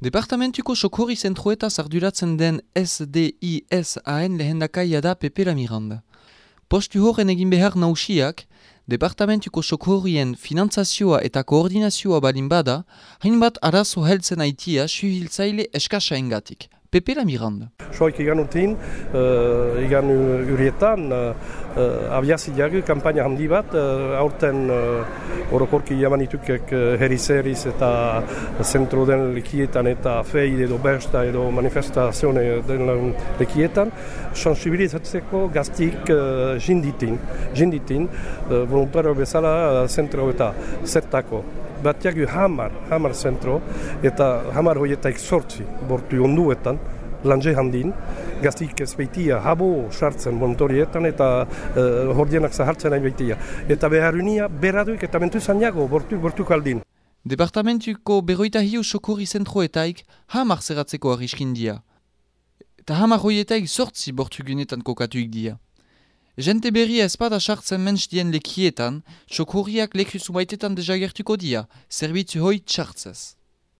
Departamentuko sokorri zentroeta zarduratzen den SDISAN lehendakaia da Pepe La Miranda. Postu horren egin behar nausiak, Departamentuko sokorrien finantzazioa eta koordinazioa balin bada, hainbat arazo heltzen aitia suhiltzaile eskasa Pepe La Miranda. Soik igan utin, uh, igan urietan, uh, uh, abiazilagu kampaina handi bat, uh, aurten uh, orokorki jamanitukek uh, herri-zerriz eta zentro den lekietan eta fei edo bersta edo manifestazione den lekietan, sensibilizatzeko gaztik uh, jinditin, jinditin, uh, voluntario bezala zentro eta zertako batiagu hamar, hamar zentro, eta hamar hoietaik sortzi bortu onduetan, lanje handin, gaztik ez beitia habo sartzen montorietan eta uh, hordienak zahartzen nahi beitia. Eta beharunia beraduik eta mentu zaniago bortu, bortu kaldin. Departamentuko berroita hiu sokorri zentroetaik hamar zeratzeko arriskin dia. Eta hamar hoietaik sortzi bortu kokatuik dia. Jente berria espada sartzen mensch dien lekietan, sokorriak lekuzu baitetan deja gertuko dia, zerbitzu hoi txartzez.